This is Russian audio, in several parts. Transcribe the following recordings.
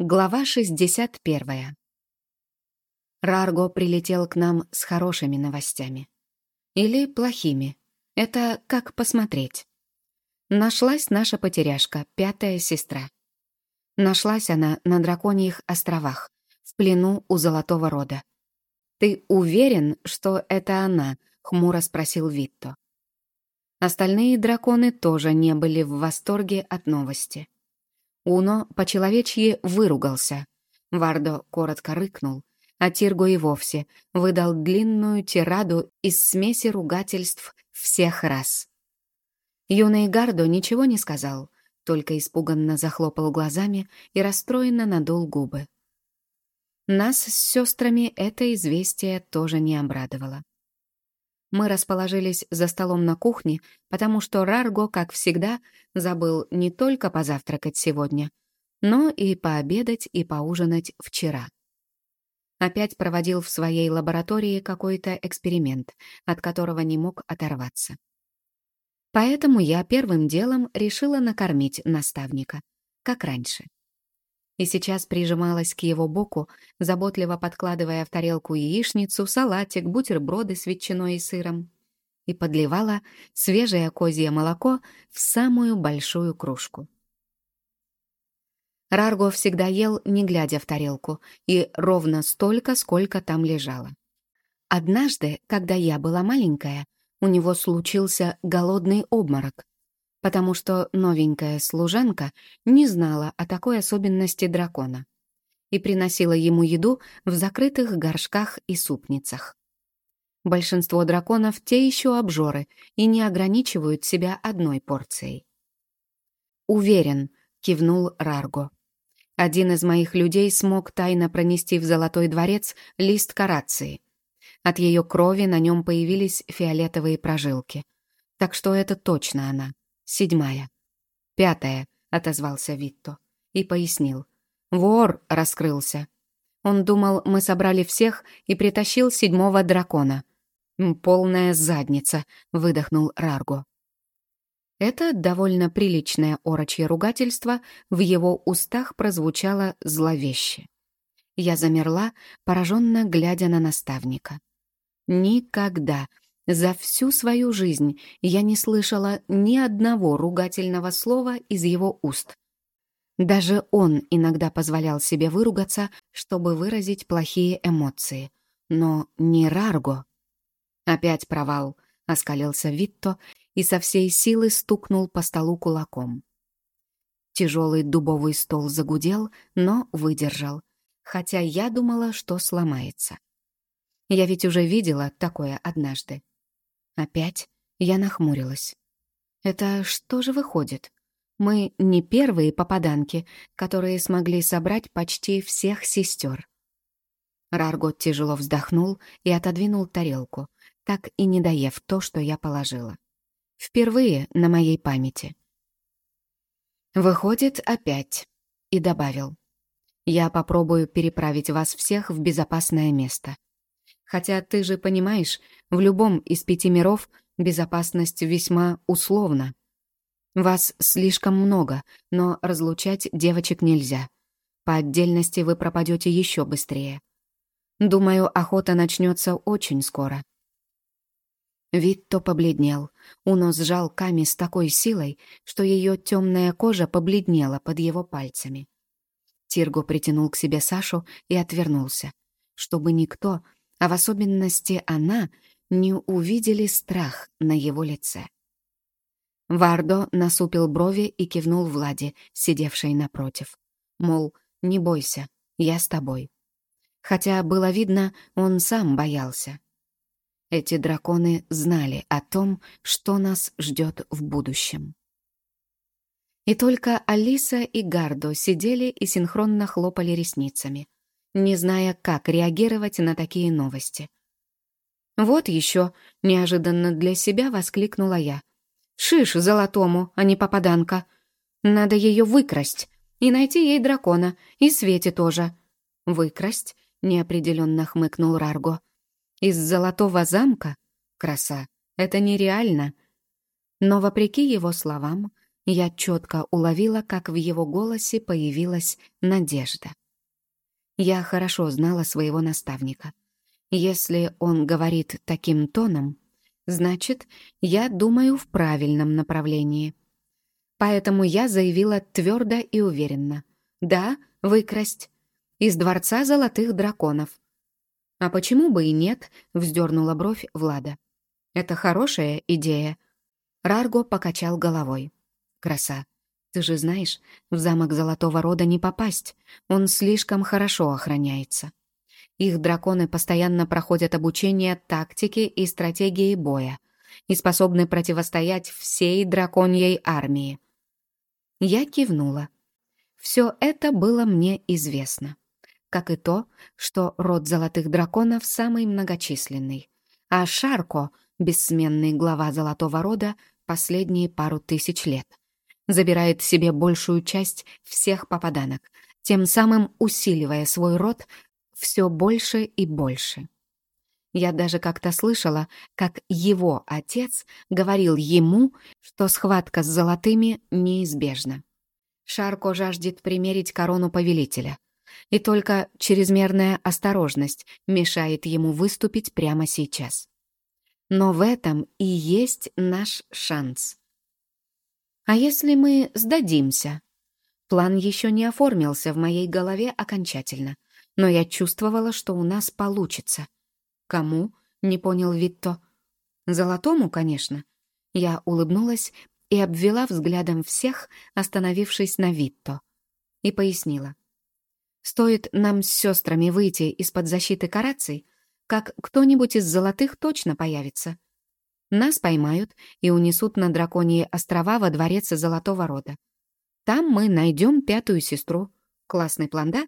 Глава 61. Рарго прилетел к нам с хорошими новостями. Или плохими. Это как посмотреть. Нашлась наша потеряшка, пятая сестра. Нашлась она на Драконьих островах, в плену у Золотого Рода. «Ты уверен, что это она?» — хмуро спросил Витто. Остальные драконы тоже не были в восторге от новости. Уно по-человечьи выругался. Вардо коротко рыкнул, а Тирго и вовсе выдал длинную тираду из смеси ругательств всех раз. Юный Гардо ничего не сказал, только испуганно захлопал глазами и расстроенно надул губы. Нас с сестрами это известие тоже не обрадовало. Мы расположились за столом на кухне, потому что Рарго, как всегда, забыл не только позавтракать сегодня, но и пообедать и поужинать вчера. Опять проводил в своей лаборатории какой-то эксперимент, от которого не мог оторваться. Поэтому я первым делом решила накормить наставника, как раньше и сейчас прижималась к его боку, заботливо подкладывая в тарелку яичницу, салатик, бутерброды с ветчиной и сыром, и подливала свежее козье молоко в самую большую кружку. Рарго всегда ел, не глядя в тарелку, и ровно столько, сколько там лежало. Однажды, когда я была маленькая, у него случился голодный обморок, потому что новенькая служанка не знала о такой особенности дракона и приносила ему еду в закрытых горшках и супницах. Большинство драконов те еще обжоры и не ограничивают себя одной порцией. «Уверен», — кивнул Рарго. «Один из моих людей смог тайно пронести в Золотой дворец лист карации. От ее крови на нем появились фиолетовые прожилки. Так что это точно она. Седьмая. Пятая, отозвался Витто и пояснил. Вор раскрылся. Он думал, мы собрали всех и притащил седьмого дракона. «Полная задница», — выдохнул Рарго. Это довольно приличное орочье ругательство в его устах прозвучало зловеще. Я замерла, пораженно глядя на наставника. Никогда за всю свою жизнь я не слышала ни одного ругательного слова из его уст. Даже он иногда позволял себе выругаться, чтобы выразить плохие эмоции. Но не Рарго. Опять провал, оскалился Витто и со всей силы стукнул по столу кулаком. Тяжелый дубовый стол загудел, но выдержал, хотя я думала, что сломается. Я ведь уже видела такое однажды. Опять я нахмурилась. Это что же выходит? Мы не первые попаданки, которые смогли собрать почти всех сестер. Раргот тяжело вздохнул и отодвинул тарелку, так и не доев то, что я положила. Впервые на моей памяти. «Выходит, опять», — и добавил. «Я попробую переправить вас всех в безопасное место. Хотя ты же понимаешь, в любом из пяти миров безопасность весьма условна. Вас слишком много, но разлучать девочек нельзя. По отдельности вы пропадете еще быстрее. Думаю, охота начнется очень скоро. Вид то побледнел. Уно сжал Ками с такой силой, что ее темная кожа побледнела под его пальцами. Тирго притянул к себе Сашу и отвернулся, чтобы никто а в особенности она, не увидели страх на его лице. Вардо насупил брови и кивнул Владе, сидевшей напротив. Мол, не бойся, я с тобой. Хотя было видно, он сам боялся. Эти драконы знали о том, что нас ждет в будущем. И только Алиса и Гардо сидели и синхронно хлопали ресницами, не зная, как реагировать на такие новости. «Вот еще!» — неожиданно для себя воскликнула я. «Шиш золотому, а не попаданка. Надо ее выкрасть и найти ей дракона, и Свете тоже». «Выкрасть?» — неопределенно хмыкнул Рарго. «Из золотого замка? Краса! Это нереально!» Но, вопреки его словам, Я четко уловила, как в его голосе появилась надежда. Я хорошо знала своего наставника. Если он говорит таким тоном, значит, я думаю в правильном направлении. Поэтому я заявила твердо и уверенно. «Да, выкрасть. Из дворца золотых драконов». «А почему бы и нет?» — вздернула бровь Влада. «Это хорошая идея». Рарго покачал головой. «Краса. Ты же знаешь, в замок Золотого Рода не попасть. Он слишком хорошо охраняется. Их драконы постоянно проходят обучение тактике и стратегии боя и способны противостоять всей драконьей армии. Я кивнула. Все это было мне известно. Как и то, что род золотых драконов самый многочисленный. А Шарко, бессменный глава золотого рода, последние пару тысяч лет. Забирает себе большую часть всех попаданок, тем самым усиливая свой род все больше и больше. Я даже как-то слышала, как его отец говорил ему, что схватка с золотыми неизбежна. Шарко жаждет примерить корону повелителя, и только чрезмерная осторожность мешает ему выступить прямо сейчас. Но в этом и есть наш шанс. А если мы сдадимся? План еще не оформился в моей голове окончательно, но я чувствовала, что у нас получится — «Кому?» — не понял Витто. «Золотому, конечно». Я улыбнулась и обвела взглядом всех, остановившись на Витто. И пояснила. «Стоит нам с сестрами выйти из-под защиты караций, как кто-нибудь из золотых точно появится. Нас поймают и унесут на драконьи острова во дворец Золотого Рода. Там мы найдем пятую сестру. Классный план, да?»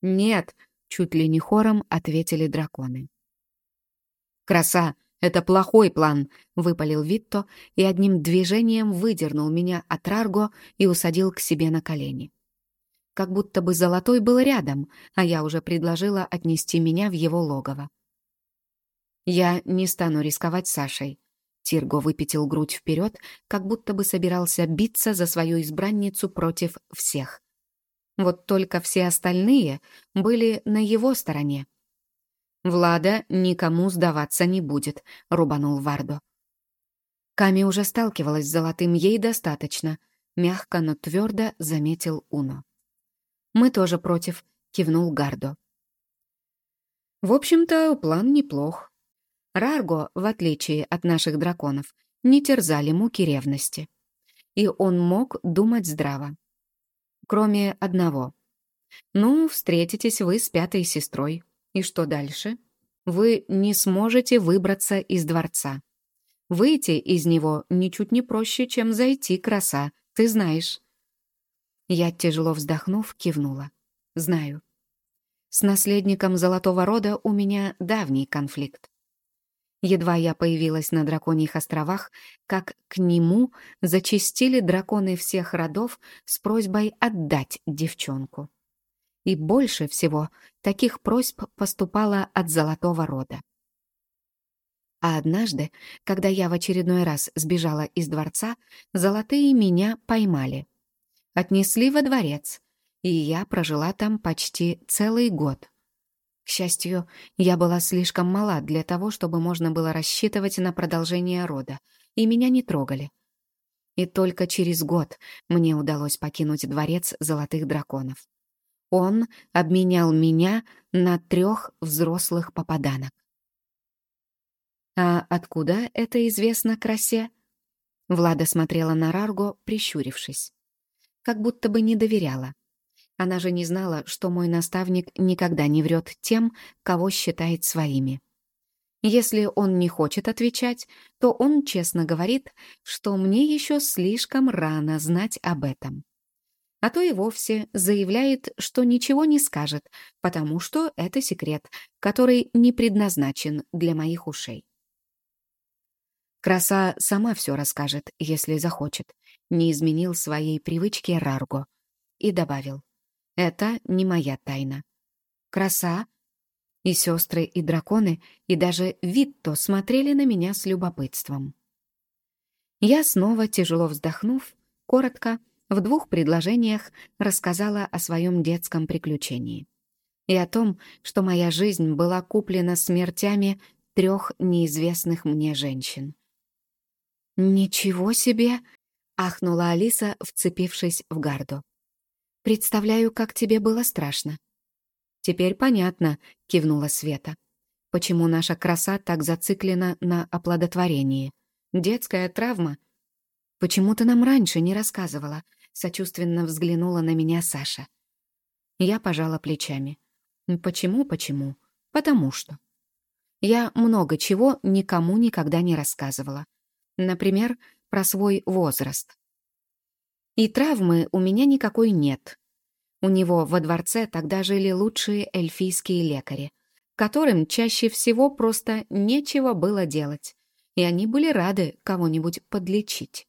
«Нет», — чуть ли не хором ответили драконы. «Краса! Это плохой план!» — выпалил Витто и одним движением выдернул меня от Рарго и усадил к себе на колени. Как будто бы Золотой был рядом, а я уже предложила отнести меня в его логово. «Я не стану рисковать Сашей», Тирго выпятил грудь вперед, как будто бы собирался биться за свою избранницу против всех. Вот только все остальные были на его стороне. «Влада никому сдаваться не будет», — рубанул Вардо. Ками уже сталкивалась с золотым, ей достаточно. Мягко, но твердо заметил Уно. «Мы тоже против», — кивнул Гардо. В общем-то, план неплох. Рарго, в отличие от наших драконов, не терзали муки ревности. И он мог думать здраво. Кроме одного. Ну, встретитесь вы с пятой сестрой. И что дальше? Вы не сможете выбраться из дворца. Выйти из него ничуть не проще, чем зайти, краса, ты знаешь. Я, тяжело вздохнув, кивнула. Знаю. С наследником Золотого Рода у меня давний конфликт. Едва я появилась на Драконьих островах, как к нему зачистили драконы всех родов с просьбой отдать девчонку. И больше всего таких просьб поступало от золотого рода. А однажды, когда я в очередной раз сбежала из дворца, золотые меня поймали. Отнесли во дворец, и я прожила там почти целый год. К счастью, я была слишком мала для того, чтобы можно было рассчитывать на продолжение рода, и меня не трогали. И только через год мне удалось покинуть дворец золотых драконов. Он обменял меня на трех взрослых попаданок. «А откуда это известно красе?» Влада смотрела на Рарго, прищурившись. Как будто бы не доверяла. Она же не знала, что мой наставник никогда не врет тем, кого считает своими. Если он не хочет отвечать, то он честно говорит, что мне еще слишком рано знать об этом а то и вовсе заявляет, что ничего не скажет, потому что это секрет, который не предназначен для моих ушей. Краса сама все расскажет, если захочет, не изменил своей привычки Рарго и добавил, это не моя тайна. Краса и сестры, и драконы, и даже Витто смотрели на меня с любопытством. Я снова, тяжело вздохнув, коротко, в двух предложениях рассказала о своем детском приключении и о том, что моя жизнь была куплена смертями трех неизвестных мне женщин. «Ничего себе!» — ахнула Алиса, вцепившись в гарду. «Представляю, как тебе было страшно». «Теперь понятно», — кивнула Света. «Почему наша краса так зациклена на оплодотворении? Детская травма? Почему ты нам раньше не рассказывала?» — сочувственно взглянула на меня Саша. Я пожала плечами. «Почему, почему? Потому что». Я много чего никому никогда не рассказывала. Например, про свой возраст. И травмы у меня никакой нет. У него во дворце тогда жили лучшие эльфийские лекари, которым чаще всего просто нечего было делать, и они были рады кого-нибудь подлечить.